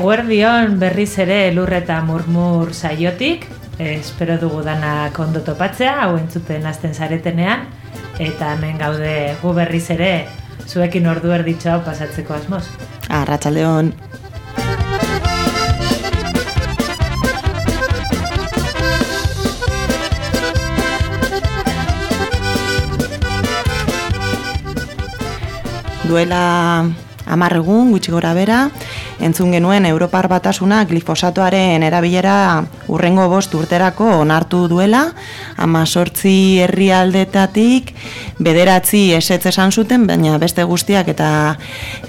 Eguerdion berriz ere lurreta murmur saiotik, espero dugu dana kondo topatzea, hau entzuten azten zaretenean, eta hemen gaude gu berriz ere zuekin ordu erditxo hau pasatzeko asmoz. Arratxaldeon. Duela amarregun, gutxi gora bera, entzun genuen Europar Batasuna glifosatoaren erabilera urrengo bost urterako onartu duela, ama sortzi herrialdetatik bederatzi esetz esan zuten, baina beste guztiak eta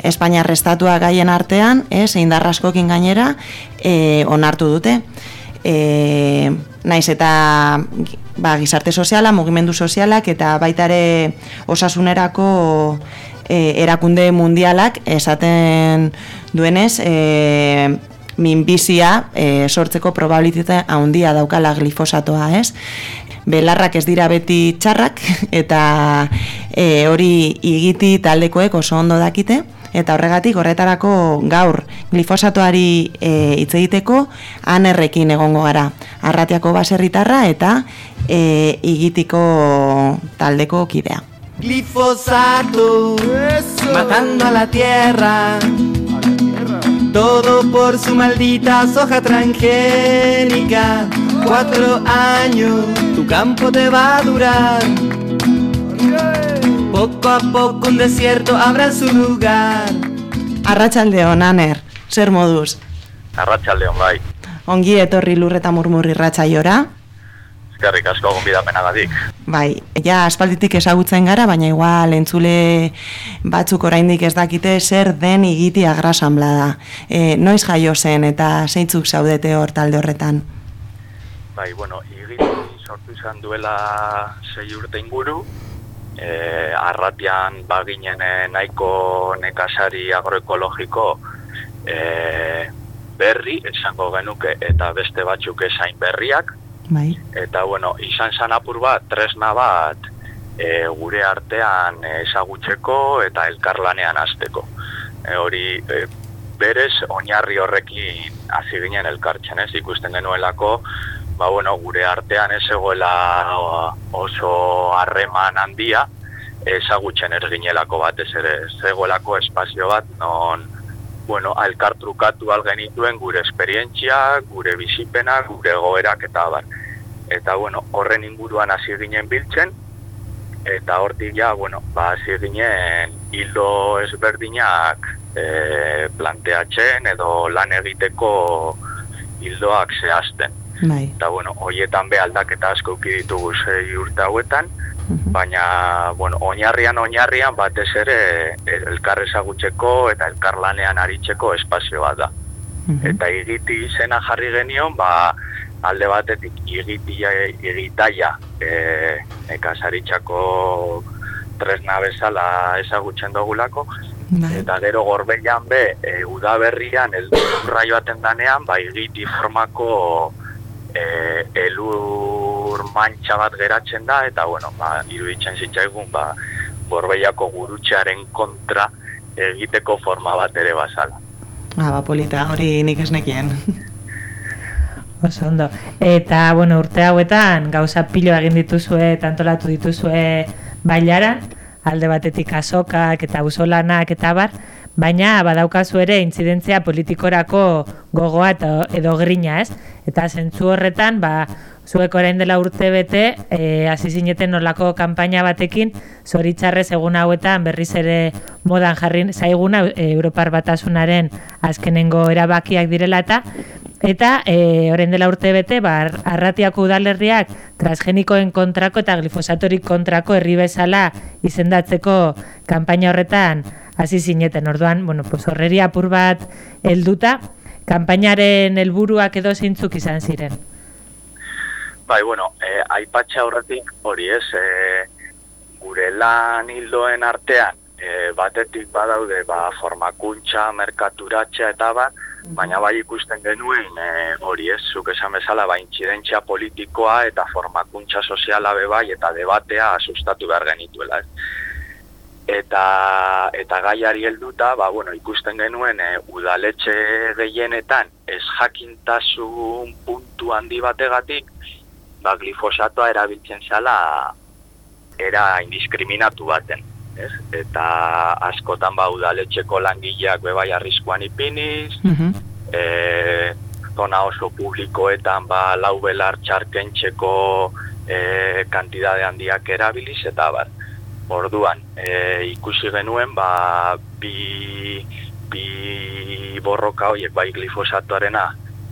Espainia restatua gaien artean, ez, indarraskokin gainera, e, onartu dute. E, naiz eta ba, gizarte soziala, mugimendu sozialak eta baitare osasunerako e, erakunde mundialak esaten duenez e, minbizia e, sortzeko probabilitate handia daukala glifosatoa, ez? Belarrak ez dira beti txarrak eta e, hori igiti taldekoek oso ondo dakite eta horregatik horretarako gaur glifosatoari e, hitz egiteko anerrekin egongo gara. Arratiako baserritarra eta e, igitiko taldeko kidea. Glifosato, matando a la tierra. Todo por su maldita soja transgénica. Cuatro años, tu campo te va a durar. Poco a poco un desierto habrá su lugar. Arratxaldeon, Aner, zer moduz? Arratxaldeon, bai. Ongi etorri lurreta murmurri ratxaiora. Eskerrik asko gonbidamenagatik. Bai, ja aspalditik ezagutzen gara, baina igual entzule batzuk oraindik ez dakite zer den igiti agrasanblada. E, noiz jaio zen eta zeintzuk zaudete hor talde horretan? Bai, bueno, igiti sortu izan duela sei urte inguru, e, arratian baginen nahiko nekasari agroekologiko e, berri, esango genuke, eta beste batzuk esain berriak, Bai. Eta, bueno, izan zan bat, tresna bat, e, gure artean ezagutzeko eta elkarlanean azteko. E, hori, e, berez, oinarri horrekin hasi ginen elkartzen ez, ikusten genuelako, ba, bueno, gure artean ez egoela oso harreman handia, ezagutzen ez ginelako batez ere, zegoelako espazio bat, non, bueno, alkartrukatu algenituen gure esperientzia, gure bizipena, gure goerak eta bar eta bueno, horren inguruan hasi ginen biltzen eta hortik ja, bueno, ba hasi ginen hildo ezberdinak e, planteatzen edo lan egiteko hildoak zehazten. Bai. Eta bueno, hoietan be aldaketa asko uki ditugu sei urte hauetan, baina bueno, oinarrian oinarrian batez ere elkar ezagutzeko eta elkar lanean aritzeko espazio bat da. Eta igiti izena jarri genion, ba, alde batetik igitia igitaia e, ekasaritzako tresna bezala ezagutzen dugulako Bai. eta gero gorbeian be e, udaberrian el raioaten danean ba igiti formako e, elur mantxa bat geratzen da eta bueno ba iruditzen zitzaigun ba gorbeiako gurutxearen kontra egiteko forma bat ere bazala. Ah, ba, polita, hori nik esnekien. Oso ondo. Eta, bueno, urte hauetan gauza pilo egin dituzue, tantolatu dituzue bailaran, alde batetik azokak eta usolanak eta bar, baina badaukazu ere intzidentzia politikorako gogoa eta edo grina, ez? Eta zentzu horretan, ba, zuek orain dela urte bete, e, hasi zineten nolako kanpaina batekin, zoritzarrez egun hauetan berriz ere modan jarri zaiguna e, Europar Batasunaren azkenengo erabakiak direla eta Eta, e, orain dela urte bete, ba, arratiako udalerriak transgenikoen kontrako eta glifosatorik kontrako herri bezala izendatzeko kanpaina horretan hasi zineten. Orduan, bueno, pues horreri apur bat helduta, kanpainaren helburuak edo zeintzuk izan ziren. Bai, bueno, eh, aipatxa horretik hori ez, eh, gure lan hildoen artean, eh, batetik badaude ba, formakuntza, merkaturatxa eta bat, baina bai ikusten genuen e, hori ez, zuk esan bezala, ba, intzidentzia politikoa eta formakuntza soziala be bai eta debatea sustatu behar genituela. Ez. eta eta gaiari helduta, ba, bueno, ikusten genuen e, udaletxe gehienetan ez jakintasun puntu handi bategatik, ba, glifosatoa erabiltzen zala era indiskriminatu baten. Ez? Eta askotan ba, udaletxeko langileak bebai arriskuan ipiniz, Mhm. e, zona oso publikoetan ba, lau belar txarkentxeko e, kantidade handiak erabiliz, eta bar. Orduan, e, ikusi genuen, ba, bi, bi borroka horiek, bai glifosatoarena,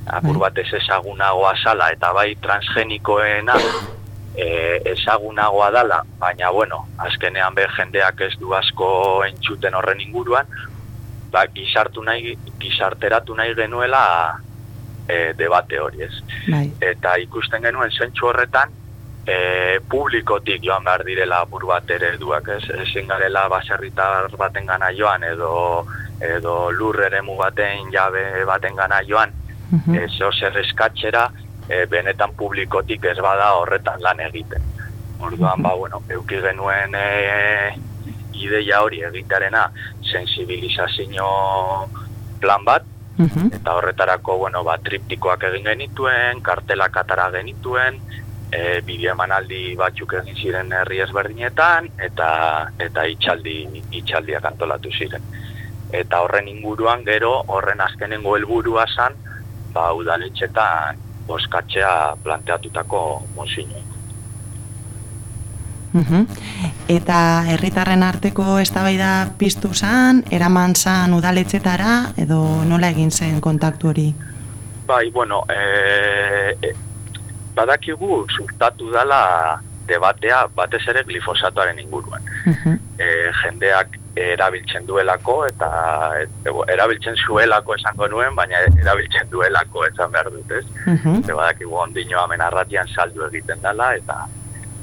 apur Bai. bat ez ezagunagoa sala, eta bai transgenikoena e, ezagunagoa dala, baina, bueno, azkenean be jendeak ez du asko entzuten horren inguruan, ba, gizartu nahi, gizarteratu nahi genuela e, debate hori ez Bai. eta ikusten genuen zentsu horretan e, publikotik joan behar direla apur bat ereduak, ez? Ezin garela baserritar baten gana joan edo edo lur eremu baten jabe baten gana joan Mhm. e, zeo zer eskatxera e, benetan publikotik ez bada horretan lan egiten. Orduan, ba, bueno, euki genuen e, ideia hori egitearena sensibilizazio plan bat, Mhm. eta horretarako, bueno, ba, triptikoak egin genituen, kartelak atara genituen, e, bideo emanaldi batzuk egin ziren herri ezberdinetan, eta eta itxaldi, itxaldiak antolatu ziren. Eta horren inguruan gero, horren azkenengo helburua zan, ba, udaletxetan boskatzea planteatutako mozinoa. Mhm. Eta herritarren arteko eztabaida piztu zan, eraman zan udaletxetara, edo nola egin zen kontaktu hori? Bai, bueno, e, e, badakigu suertatu dala debatea batez ere glifosatoaren inguruan. Mhm. e, jendeak erabiltzen duelako eta et, ebo, erabiltzen zuelako esango nuen, baina erabiltzen duelako esan behar dut, ez? Mhm. Ze badakigu ondino hemen arratian saldu egiten dela eta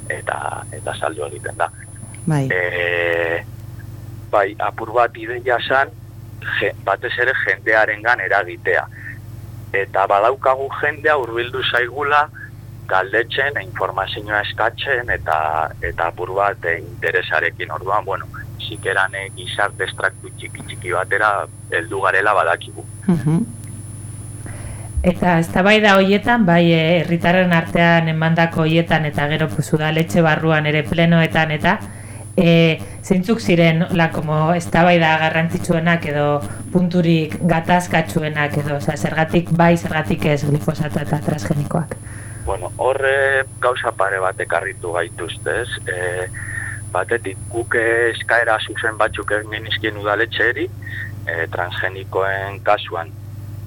eta eta saldu egiten da. Bai. E, bai, apur bat ideia san, je, batez ere jendearengan eragitea. Eta badaukagu jendea hurbildu zaigula galdetzen, informazioa eskatzen eta eta apur bat interesarekin orduan, bueno, sikeran e, gizarte estraktu txiki txiki batera heldu garela badakigu. Mhm. Eta eztabaida hoietan, bai eh, herritarren artean emandako hoietan eta gero pues, udaletxe barruan ere plenoetan eta e, zeintzuk ziren la como eztabaida garrantzitsuenak edo punturik gatazkatsuenak edo, osea, zergatik bai, zergatik ez glifosata eta transgenikoak. Bueno, horre gauza pare bat ekarritu gaituzte, ez? E, batetik, guk eskaera zuzen batzuk egin nizkien udaletxeeri, e, transgenikoen kasuan,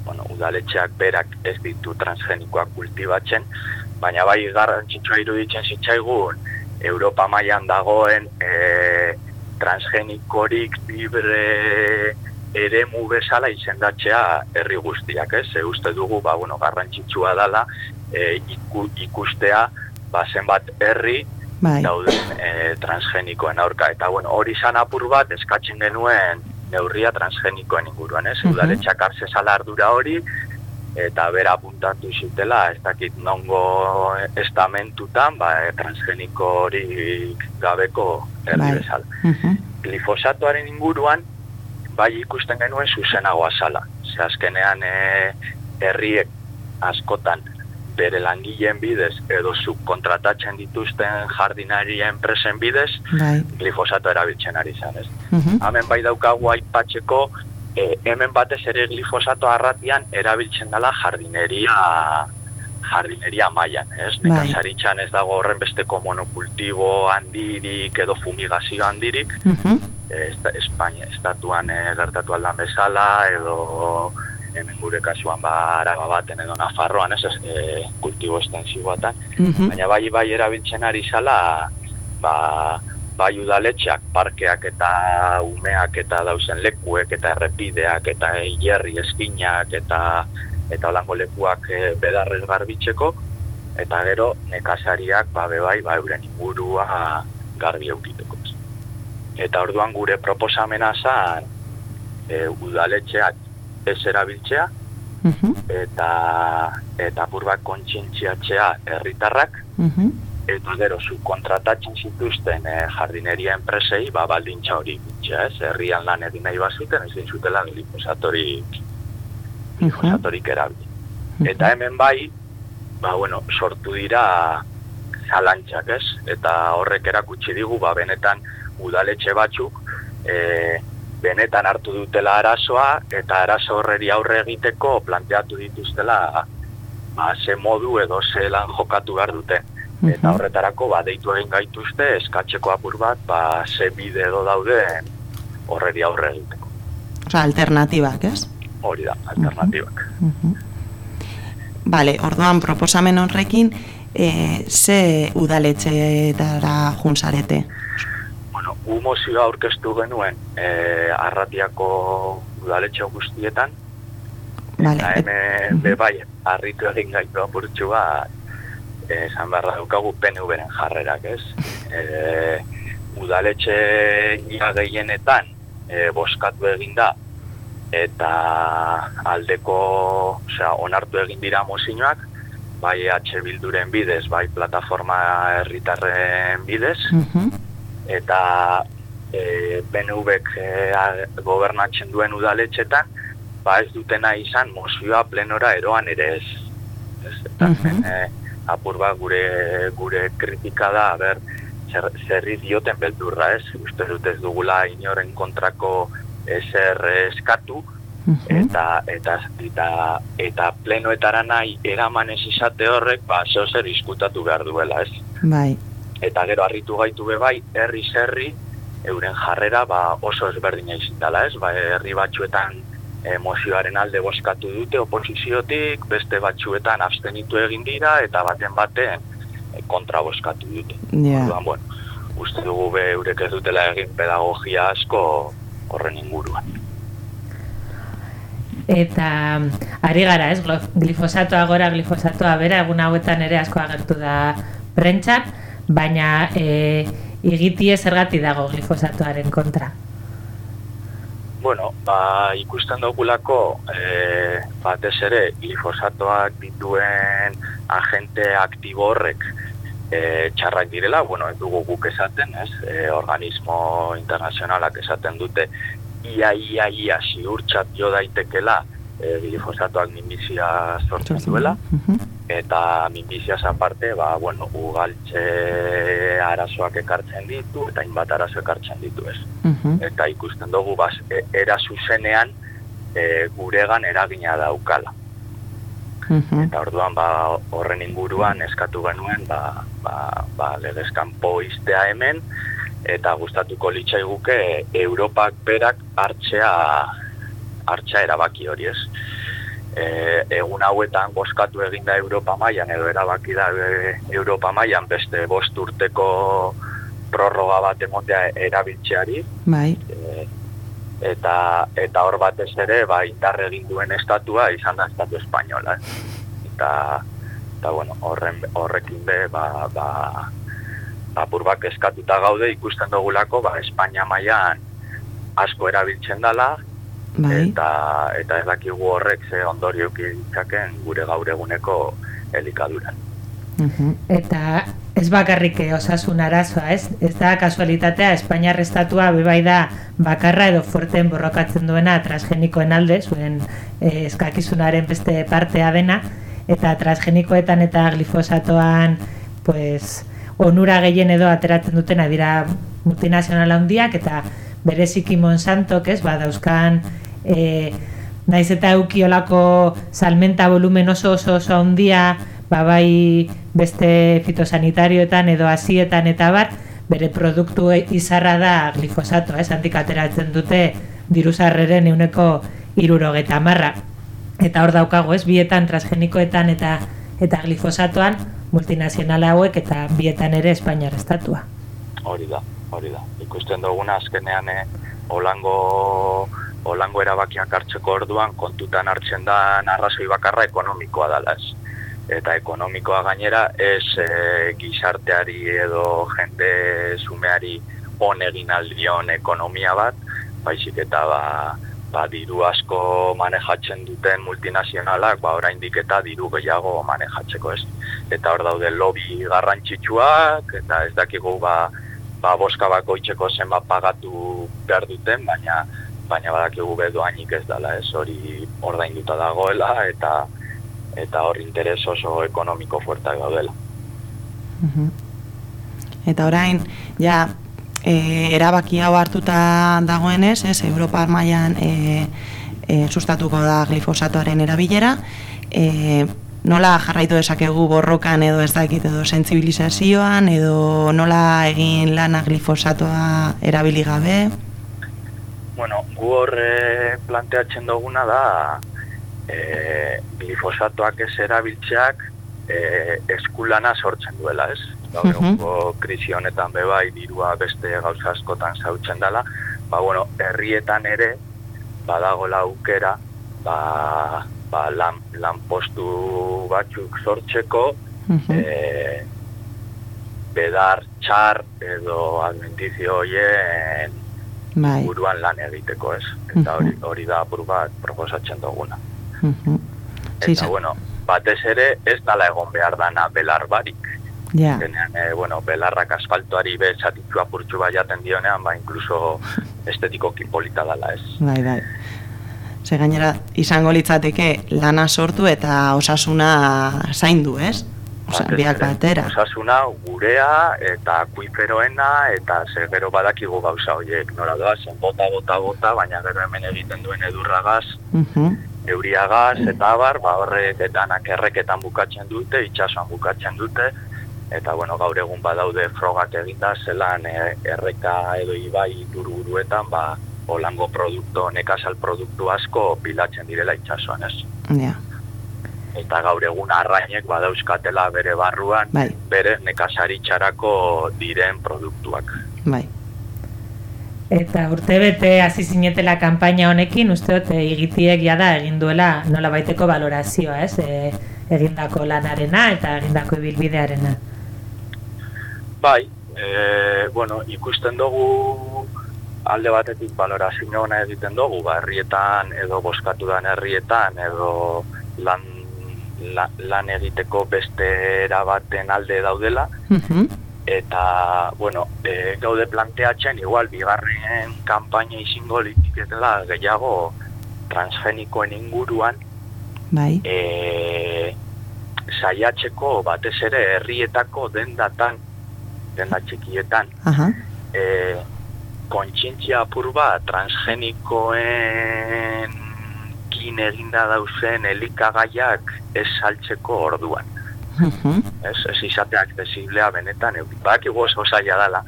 bueno, udaletxeak berak ez ditu transgenikoak kultibatzen, baina bai garrantzitsua iruditzen zitzaigun, Europa mailan dagoen e, transgenikorik libre eremu bezala izendatzea herri guztiak, ez? Ze uste dugu, ba, bueno, garrantzitsua dala e, iku, ikustea ba, zenbat herri Bai. dauden e, transgenikoen aurka. Eta bueno, hori izan apur bat eskatzen genuen neurria transgenikoen inguruan, ez? Udaletxak hartzezala ardura hori, eta bera apuntatu zutela, ez dakit nongo estamentutan, ba, e, transgeniko hori gabeko herri Bai. bezala. Mhm. Glifosatoaren inguruan, bai ikusten genuen zuzenagoa zala. Ze azkenean e, herriek askotan bere langileen bidez edo subkontratatzen dituzten jardinari enpresen bidez Bai. glifosato erabiltzen ari zen, ez? Mhm. Hemen bai daukagu aipatzeko e, hemen batez ere glifosato arratian erabiltzen dela jardineria jardineria mailan, ez? Bai. Nekazaritzan ez dago horren besteko monokultibo handirik edo fumigazio handirik, eh, esta- Espainia estatuan eh, gertatu aldan bezala edo hemen gure kasuan ba araba baten edo Nafarroan, ez, eh, kultibo estensiboatan, Mhm. baina bai bai erabiltzen ari zala ba bai udaletxeak, parkeak eta umeak eta dauzen lekuek eta errepideak eta hierri eskinak eta eta holango lekuak e, bedarrez garbitzeko eta gero nekazariak ba be bai ba euren ingurua garbi eukiteko. Eta orduan gure proposamena zan e, udaletxeak ez erabiltzea Mhm. eta eta apur bat kontzientziatzea herritarrak Mhm. eta gero subkontratatzen zituzten e, jardineria enpresei, ba, baldintza hori bitxa, ez? Herrian lan egin nahi bazuten, ezin zutela glifosatorik, glifosatorik erabili. Eta hemen bai, ba, bueno, sortu dira zalantzak, ez? Eta horrek erakutsi digu, ba, benetan udaletxe batzuk, e, benetan hartu dutela arazoa, eta arazo horreri aurre egiteko planteatu dituztela, ba, ze modu edo ze lan jokatu behar duten. Eta horretarako, ba, deitu egin gaituzte, eskatzeko apur bat, ba, ze bide edo dauden horreri aurre egiteko. Osa, alternatibak, ez? Hori da, alternatibak. Bale, orduan proposamen horrekin, e, ze udaletxeetara junzarete? Bueno, gu mozioa aurkeztu genuen e, arratiako udaletxe guztietan, Vale. eta hemen be bai, harritu egin gaitu apurtxu bat, esan beharra daukagu PNV-ren jarrerak, ez? E, udaletxe ia gehienetan e, boskatu egin da, eta aldeko, osea, onartu egin dira mozinoak, bai H Bilduren bidez, bai plataforma herritarren bidez, Mhm. Eta e, BNV-ek e, gobernatzen duen udaletxetan, ba ez dutena izan mozioa plenora eroan ere ez. ez eta Mhm. e, apur bat gure, gure kritika da, ber, zer, zerri dioten beldurra ez, uste dut ez dugula inoren kontrako ezer eskatu, eta eta eta eta plenoetara nahi eraman ez izate horrek ba zeo zer diskutatu behar duela, ez? Bai. Eta gero harritu gaitu be bai herri herri euren jarrera ba oso ezberdina izin dela, ez? Ba herri batzuetan emozioaren alde boskatu dute oposiziotik, beste batzuetan abstenitu egin dira eta baten baten eh, kontra boskatu dute. Ja. Orduan, bueno, uste dugu be eurek ez dutela egin pedagogia asko horren inguruan. Eta ari gara, ez, glifosatoa gora, glifosatoa bera, egun hauetan ere asko agertu da prentxan, baina e, igitie zergati dago glifosatoaren kontra. Bueno, ba, ikusten dugulako e, batez ere glifosatoak dituen agente aktibo horrek e, txarrak direla, bueno, ez dugu guk esaten, ez? E, organismo internazionalak esaten dute ia, ia, ia, ziurtxat jo daitekela e, glifosatoak minbizia sortzen duela, eta minbiziaz aparte, ba, bueno, ugaltxe arazoak ekartzen ditu, eta inbat arazo ekartzen ditu, ez? Mhm. eta ikusten dugu bas, e, era zuzenean e, guregan eragina daukala. Mhm. Eta orduan ba, horren inguruan eskatu genuen ba, ba, ba, legezkanpo iztea hemen eta gustatuko litzaiguke Europak berak hartzea hartzea erabaki hori ez. E, egun hauetan boskatu egin da Europa mailan edo erabaki da e, Europa mailan beste bost urteko prorroga bat emotea erabiltzeari Bai. e, eta eta hor batez ere ba indarre egin duen estatua izan da estatu espainola eta eta bueno horren horrekin be ba ba apur bat eskatuta gaude ikusten dugulako ba Espainia mailan asko erabiltzen dala Bai. eta eta ez dakigu horrek ze ondorio ditzaken gure gaur eguneko elikaduran. Mhm. Eta ez bakarrik eh, osasun arazoa, ez? Ez da kasualitatea, Espainiar estatua bebai da bakarra edo fuerten borrokatzen duena transgenikoen alde, zuen eh, eskakizunaren beste partea dena, eta transgenikoetan eta glifosatoan, pues, onura gehien edo ateratzen dutena dira multinazional handiak eta bereziki Monsantok, ez, ba, dauzkan e, naiz eta eukiolako salmenta volumen oso oso oso handia, ba, bai beste fitosanitarioetan edo hasietan eta bar, bere produktu izarra da glifosatoa, ez, handik ateratzen dute diruzarreren euneko irurogeta marra. Eta hor daukago, ez, bietan transgenikoetan eta eta glifosatoan multinazional hauek eta bietan ere Espainiar estatua. Hori da, hori da. Ikusten duguna azkenean e, olango, olango erabakiak hartzeko orduan kontutan hartzen da arrazoi bakarra ekonomikoa dala ez. Eta ekonomikoa gainera ez e, gizarteari edo jende zumeari on egin aldion ekonomia bat, baizik eta ba, ba diru asko manejatzen duten multinazionalak, ba oraindik eta diru gehiago manejatzeko ez. eta hor daude lobby garrantzitsuak, eta ez dakigu ba, ba boska bakoitzeko zenbat pagatu behar duten, baina baina badakigu bedoainik ez dela, ez hori ordainduta dagoela, eta eta hor interes oso ekonomiko fuertak daudela. Mhm. Eta orain, ja, e, erabaki hau hartuta dagoenez, ez, Europa mailan e, e, sustatuko da glifosatoaren erabilera, e, nola jarraitu dezakegu borrokan edo ez dakit edo sensibilizazioan edo nola egin lana glifosatoa erabili gabe? Bueno, gu horre planteatzen duguna da e, glifosatoak ez erabiltzeak e, eskulana sortzen duela, ez? Gaur uh krisi honetan bebai dirua beste gauza askotan zautzen dela, ba bueno, herrietan ere badagola aukera, ba, ba lan, lan postu batzuk sortzeko e, bedar txar edo alimentizio hoien bai. buruan lan egiteko, ez? Eta hori, hori da apur bat proposatzen duguna. Eta, bueno, batez ere ez dala egon behar dana belar barik. Ja. Genean, e, bueno, belarrak asfaltuari be zatitzu apurtxu baiaten dionean, ba, incluso estetiko polita dala ez. Bai, bai. Ze gainera, izango litzateke lana sortu eta osasuna zaindu, ez? Osa, biak batera. Osasuna gurea eta kuiferoena eta zer gero badakigu gauza horiek. Nora doa, zen bota, bota, bota, baina gero hemen egiten duen edurragaz, uh euriagaz eta abar, ba horrek etanak erreketan bukatzen dute, itxasuan bukatzen dute, eta bueno, gaur egun badaude frogak eginda, zelan e, erreka edo ibai duruguruetan, ba, holango produkto, nekazal produktu asko bilatzen direla itxasuan ez. Ja. Eta gaur egun arrainek badauzkatela bere barruan, bai. bere nekazaritxarako diren produktuak. Bai. Eta urte bete hasi zinetela kanpaina honekin, uste dut egitiek jada egin duela nola baiteko valorazioa, ez? E, egindako lanarena eta egindako ibilbidearena. Bai, e, bueno, ikusten dugu alde batetik valorazio ona egiten dugu, ba, herrietan edo boskatu dan herrietan edo lan, lan egiteko beste erabaten alde daudela. Mhm eta, bueno, e, gaude planteatzen, igual, bigarren kampaina izango litiketela gehiago transgenikoen inguruan, bai. e, saiatzeko batez ere herrietako dendatan, denda txikietan, Aha. e, kontxintzia apur bat transgenikoen kin eginda dauzen elikagaiak ez saltzeko orduan. Uh ez, ez izate accesiblea benetan, bak oso zaila dela.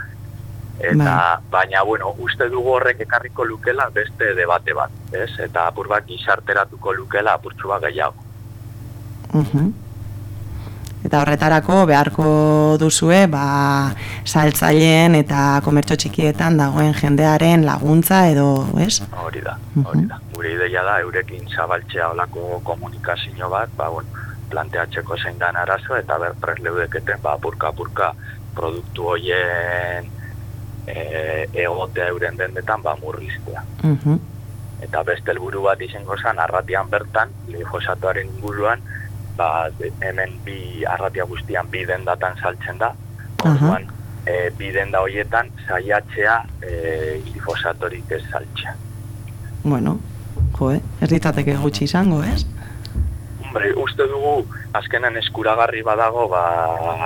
Eta, bai. baina, bueno, uste dugu horrek ekarriko lukela beste debate bat, ez? Eta apur bat gizarteratuko lukela apurtxu bat gehiago. Uh Eta horretarako beharko duzue, ba, saltzaileen eta komertxo txikietan dagoen jendearen laguntza edo, ez? Hori da, hori da. Gure ideia da, eurekin zabaltzea olako komunikazio bat, ba, bueno, planteatzeko zein dan arazo eta ber presleudeketen ba apurka produktu hoien e, egotea euren dendetan ba murriztea. Uh Eta beste helburu bat izango zen arratian bertan, glifosatoaren inguruan, ba hemen bi arratia guztian bi dendatan saltzen da. Orduan, e, bi denda hoietan saiatzea e, glifosatorik ez saltzea. Bueno, jo, eh? ez gutxi izango, ez? Hombre, uste dugu azkenan eskuragarri badago, ba,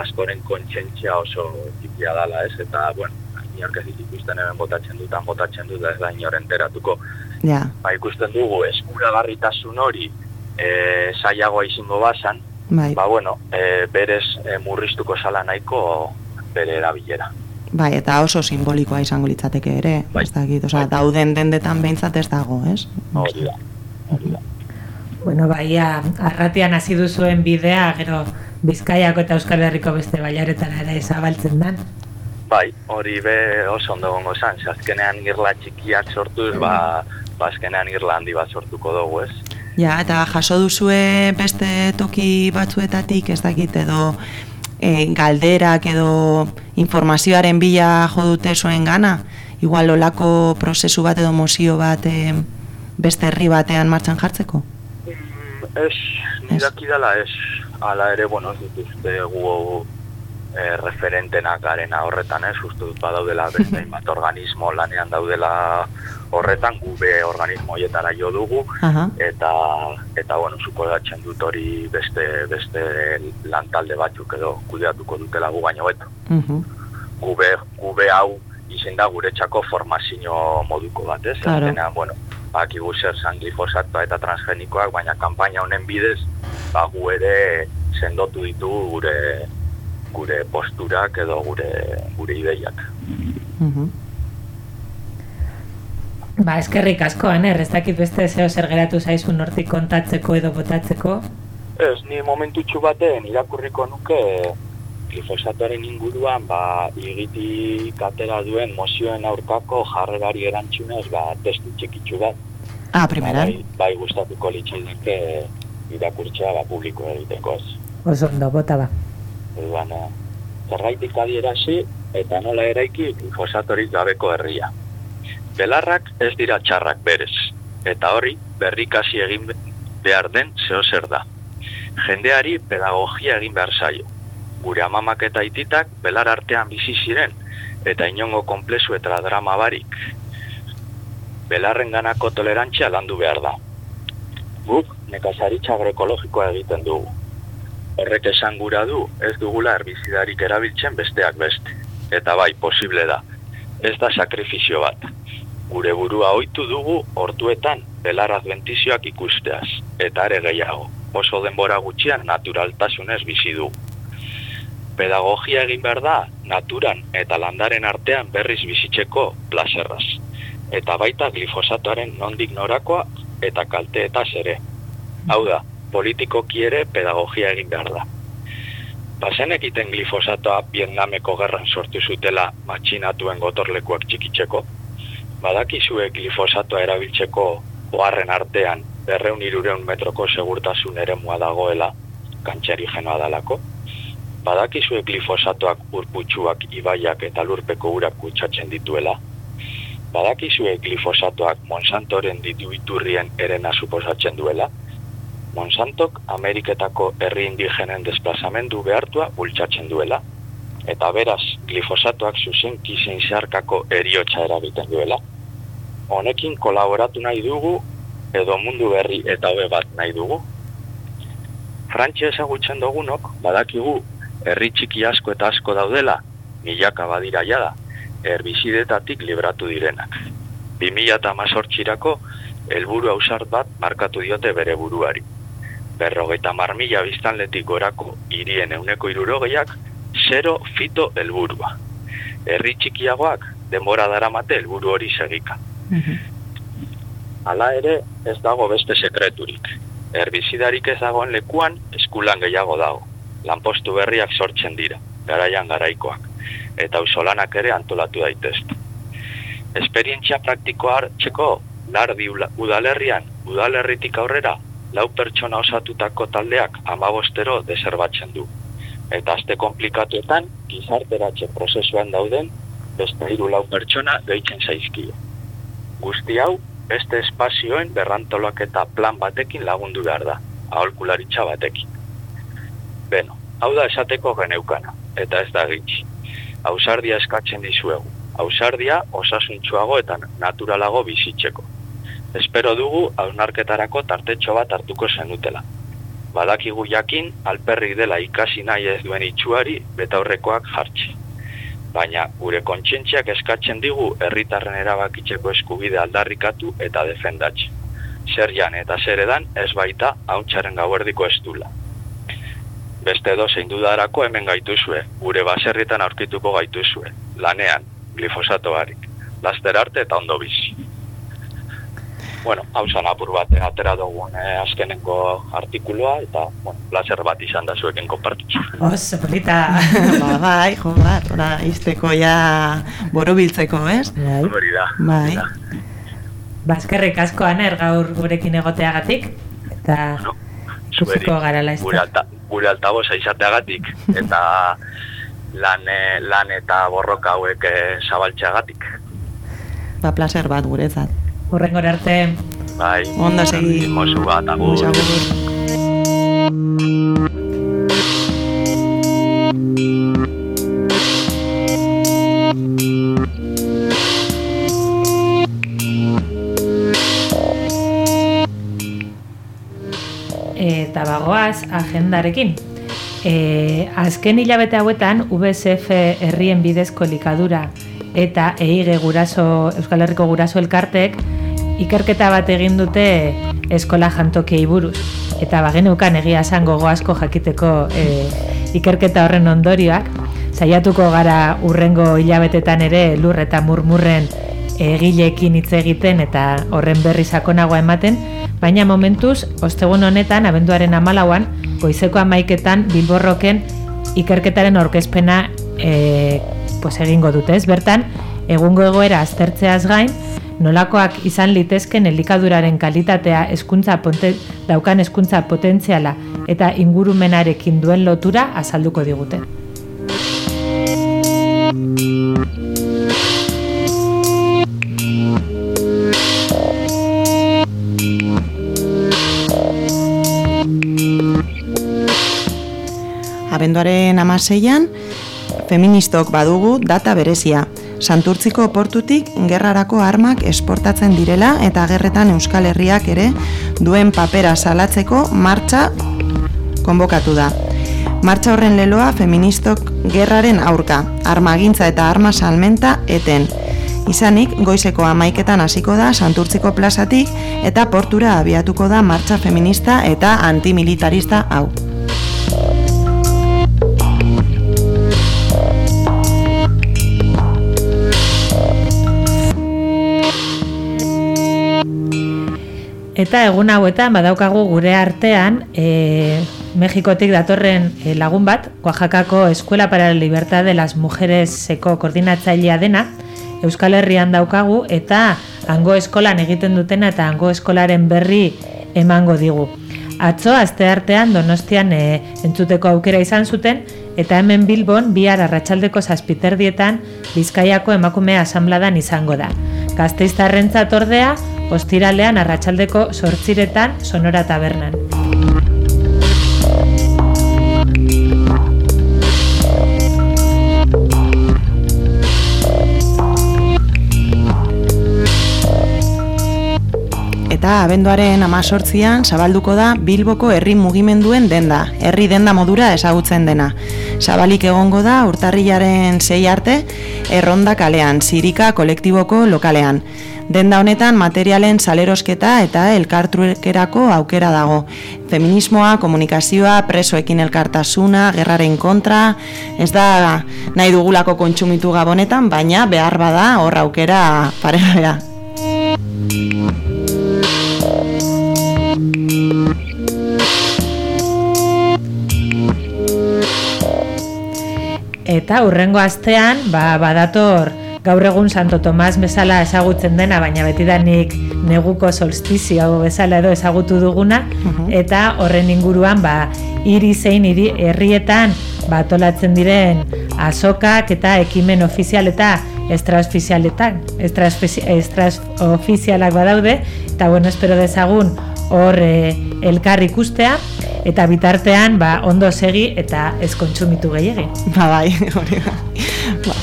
askoren kontsentzia oso txikia dala, ez? Eta, bueno, inork ez ikusten hemen botatzen dutan, botatzen dut, ez da inoren teratuko. Ja. Ba, ikusten dugu, eskuragarritasun hori e, zaiagoa izango basan, bai. ba, bueno, e, berez e, murriztuko sala nahiko bere erabilera. Bai, eta oso simbolikoa izango litzateke ere, bai. ez dakit, osea, bai. dauden dendetan behintzat ez dago, ez? Hori da, hori da. Bueno, baia, arratian hasi duzuen bidea, gero Bizkaiako eta Euskal Herriko beste baiaretan ere zabaltzen dan. Bai, hori be oso ondo gongo zan, azkenean irla txikiak sortuz, ba, ba azkenean irla handi bat sortuko dugu, ez? Ja, eta jaso duzue beste toki batzuetatik, ez dakit, edo e, galderak edo informazioaren bila jo dute zuen gana, igual olako prozesu bat edo mozio bat e, beste herri batean martxan jartzeko? Ez, niraki dela ez. Hala ere, bueno, ez dut uste gu e, referentenak garena horretan, ez, uste dut badaudela beste hainbat organismo lanean daudela horretan, gube organismo horietara jo dugu, Aha. eta, eta bueno, zuko dut hori beste, beste lantalde batzuk edo kudeatuko dutela gu baino beto. Mhm. Gube, gube hau izen da guretzako formazio moduko bat, ez? Claro. Azkenean, bueno, bakigu zer zan glifosatoa eta transgenikoak, baina kanpaina honen bidez, ba, gu ere sendotu ditugu gure gure posturak edo gure gure ideiak. Mhm. Ba, eskerrik asko, aner, ez dakit beste zeo zer geratu zaizun hortik kontatzeko edo botatzeko. Ez, ni momentutxu baten irakurriko nuke glifosatoaren inguruan ba, igitik atera duen mozioen aurkako jarrerari erantzunez ba, testu txikitsu bat. Ah, primeran. Bai, bai gustatuko litzaidake irakurtzea ba, publiko egiteko ez. Oso ondo, bota ba. Orduan, eh, zerraitik adierasi eta nola eraiki glifosatorik gabeko herria. Belarrak ez dira txarrak berez, eta hori berrikasi egin behar den zeo zer da. Jendeari pedagogia egin behar zaio. Gure amamak eta ititak belar artean bizi ziren, eta inongo konplezu eta drama barik. Belarren ganako tolerantzia landu behar da. Guk nekazaritza agroekologikoa egiten dugu. Horrek esan gura du, ez dugula herbizidarik erabiltzen besteak beste. Eta bai, posible da. Ez da sakrifizio bat. Gure burua ohitu dugu hortuetan belar adventizioak ikusteaz. Eta are gehiago, oso denbora gutxian naturaltasunez bizi du. Pedagogia egin behar da, naturan eta landaren artean berriz bizitzeko plaserraz. Eta baita glifosatoaren nondik norakoa eta kalteetaz ere. Hau da, politikoki ere pedagogia egin behar da. Bazen egiten glifosatoa Vietnameko gerran sortu zutela matxinatuen gotorlekuak txikitzeko. Badakizue glifosatoa erabiltzeko oharren artean berreun irureun metroko segurtasun eremua dagoela kantxeri genoa dalako. Badakizue glifosatoak urputsuak ibaiak eta lurpeko urak kutsatzen dituela. Badakizue glifosatoak Monsantoren ditu iturrien erena suposatzen duela. Monsantok Ameriketako herri indigenen desplazamendu behartua bultzatzen duela. Eta beraz, glifosatoak zuzenki zein zeharkako eriotxa erabiten duela. Honekin kolaboratu nahi dugu, edo mundu berri eta hobe bat nahi dugu. Frantzia ezagutzen dugunok, badakigu, herri txiki asko eta asko daudela, milaka badira jada, herbizidetatik libratu direnak. 2018irako helburu ausart bat markatu diote bere buruari. Berrogeita marmila biztanletik gorako hirien euneko irurogeiak, zero fito helburua. Herri txikiagoak denbora daramate helburu hori segika. Hala ere, ez dago beste sekreturik. Herbizidarik ez dagoen lekuan eskulan gehiago dago. Lanpostu berriak sortzen dira, garaian garaikoak, eta usolanak ere antolatu daitezte. Esperientzia praktikoa hartzeko, lardi udalerrian, udalerritik aurrera, lau pertsona osatutako taldeak amabostero deserbatzen du. Eta aste komplikatuetan, gizarteratxe prozesuan dauden, beste hiru lau pertsona gehitzen zaizkio. Guzti hau, beste espazioen berrantolaketa plan batekin lagundu behar da, aholkularitza batekin. Beno, hau da esateko geneukana, eta ez da gitxi. Ausardia eskatzen dizuegu. Ausardia osasuntsuago eta naturalago bizitzeko. Espero dugu hausnarketarako tartetxo bat hartuko zenutela. Badakigu jakin alperrik dela ikasi nahi ez duen itxuari betaurrekoak jartzi. Baina gure kontzientziak eskatzen digu herritarren erabakitzeko eskubide aldarrikatu eta defendatxe. Zer jan eta zer edan ez baita hauntxaren gauerdiko ez dula. Beste edo zein dudarako hemen gaituzue, gure baserritan aurkituko gaituzue, lanean, glifosato barik, laster arte eta ondo bizi. Bueno, hau zan apur bat atera dugun eh, azkenengo artikuloa, eta, bueno, placer bat izan da zuekin konpartitzu. Oso, polita. ba, bai, jo, ba, ora, izteko ja borobiltzeko, ez? Bai. Hori da. Bai. Ba, eskerrik asko aner gaur gurekin egoteagatik. Eta Bueno, ikusiko zueri, gara laizta. gure, alta, gure altaboza izateagatik, eta lan, eh, lan eta borroka hauek eh, zabaltzeagatik. Ba, placer bat guretzat. Urrengo arte. Bai. Onda segi. Mosu bat, agur. agur. Eta bagoaz, agendarekin. E, azken hilabete hauetan, VSF herrien bidezko likadura eta EIG guraso, Euskal Herriko guraso elkartek, ikerketa bat egin dute eskola jantokei buruz. Eta bagenukan egia esan gogo asko jakiteko e, ikerketa horren ondorioak, saiatuko gara urrengo hilabetetan ere lur eta murmurren egilekin hitz egiten eta horren berri sakonagoa ematen, baina momentuz, ostegun honetan, abenduaren amalauan, goizeko amaiketan bilborroken ikerketaren orkezpena e, pues egingo dute, ez? Bertan, egungo egoera aztertzeaz gain, nolakoak izan litezken elikaduraren kalitatea eskuntza ponte, daukan eskuntza potentziala eta ingurumenarekin duen lotura azalduko digute. Abenduaren amaseian, feministok badugu data berezia. Santurtziko portutik gerrarako armak esportatzen direla eta gerretan Euskal Herriak ere duen papera salatzeko martxa konbokatu da. Martxa horren leloa feministok gerraren aurka, armagintza eta arma salmenta eten. Izanik, goizeko amaiketan hasiko da Santurtziko plazatik eta portura abiatuko da martxa feminista eta antimilitarista hau. Eta egun hauetan badaukagu gure artean e, Mexikotik datorren e, lagun bat, Oaxacako Eskuela para la Libertad de las Mujeres seko koordinatzailea dena, Euskal Herrian daukagu eta hango eskolan egiten dutena eta hango eskolaren berri emango digu. Atzo, azte artean, donostian e, entzuteko aukera izan zuten, eta hemen Bilbon bihar arratsaldeko zazpiterdietan Bizkaiako emakumea asanbladan izango da. Gazteiztarrentzat ordea, ostiralean arratsaldeko sortziretan sonora tabernan. Eta abenduaren amazortzian zabalduko da Bilboko herri mugimenduen denda, herri denda modura ezagutzen dena. Zabalik egongo da urtarrilaren sei arte, erronda kalean, zirika kolektiboko lokalean. Denda honetan materialen salerosketa eta elkartrukerako aukera dago. Feminismoa, komunikazioa, presoekin elkartasuna, gerraren kontra, ez da nahi dugulako kontsumitu gabonetan, baina behar bada hor aukera paregabea. Eta urrengo astean, ba, badator gaur egun Santo Tomas bezala ezagutzen dena, baina betidanik neguko solstizio bezala edo ezagutu duguna, eta horren inguruan, ba, hiri zein hiri herrietan batolatzen diren azokak eta ekimen ofizial eta estraofizialetan, estraofizialak badaude, eta bueno, espero dezagun hor e, elkar ikustea, eta bitartean ba, ondo segi eta ez kontsumitu gehiagin. Ba bai, hori da. Ba.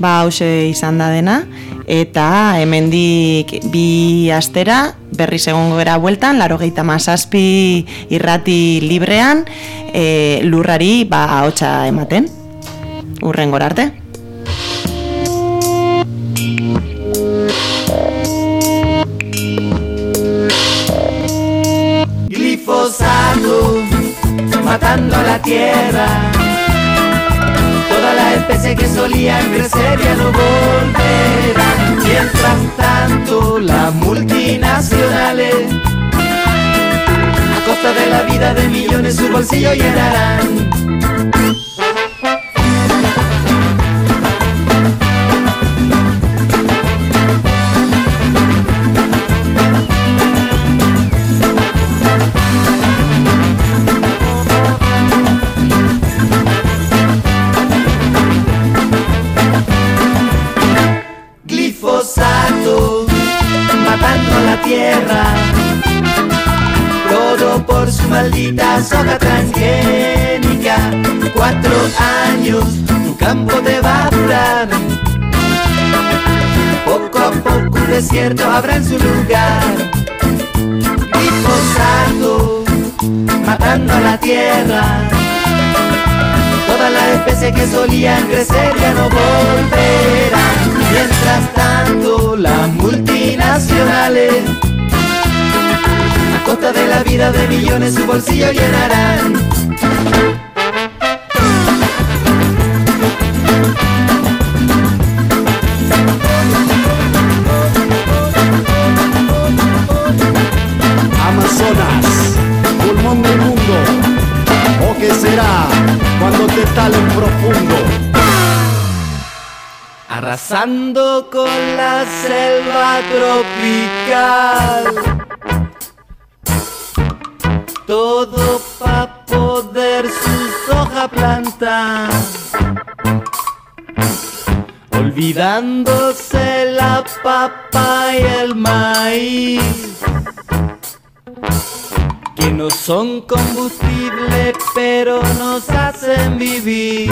Ba, hause izan da dena, eta hemendik bi astera, berri segongo gara bueltan, laro gehieta mazazpi irrati librean, e, lurrari ba, hotxa ematen, urren arte. Que solía crecer ya no volverá. Mientras tanto, las multinacionales, a costa de la vida de millones, su bolsillo llenarán. Habrá en su lugar. Glifosato, matando a la tierra. Todas las especies que solían crecer ya no volverán. Mientras tanto, las multinacionales, a costa de la vida de millones, su bolsillo llenarán. Amazonas, pulmón del mundo, ¿o qué será cuando te talen profundo? Arrasando con la selva tropical. Todo pa' poder sus hojas plantar. Olvidándose la papa y el maíz. Que no son combustible, pero nos hacen vivir.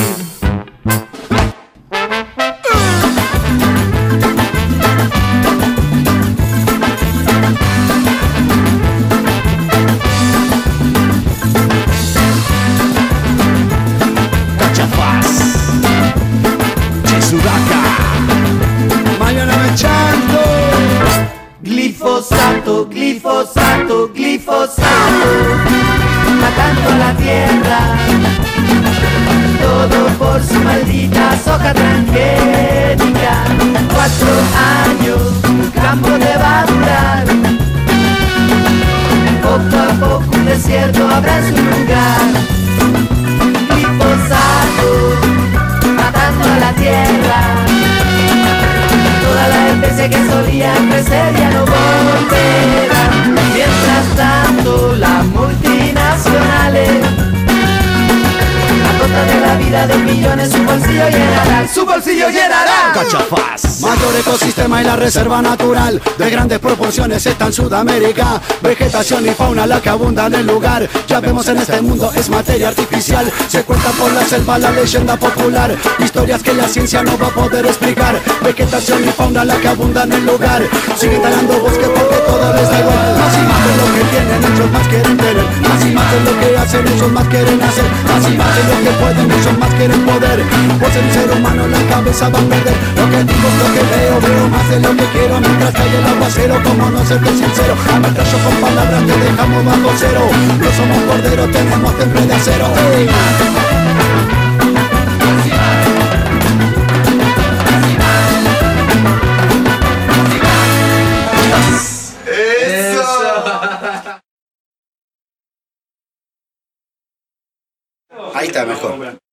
De vida de millones, su bolsillo llenarán. Su bolsillo llenarán. Cachafaz. Mayor ecosistema y la reserva natural de grandes proporciones está en Sudamérica. Vegetación y fauna la que abunda en el lugar. Ya vemos en este mundo es materia artificial. Se cuenta por la selva la leyenda popular. Historias que la ciencia no va a poder explicar. Vegetación y fauna la que abunda en el lugar. Siguen talando bosque porque todo les da igual. De lo que tienen, ellos más quieren tener. Más y más de lo que hacen, ellos más quieren hacer. Más y más de lo que pueden, ellos más quieren poder. Ser un ser humano la cabeza va a perder. Lo que digo lo que veo, veo más de lo que quiero. Mientras cae el aguacero, como no serte sincero. Ametrazo con palabras te dejamos bajo cero. No somos corderos, tenemos temple de acero. Ahí está mejor.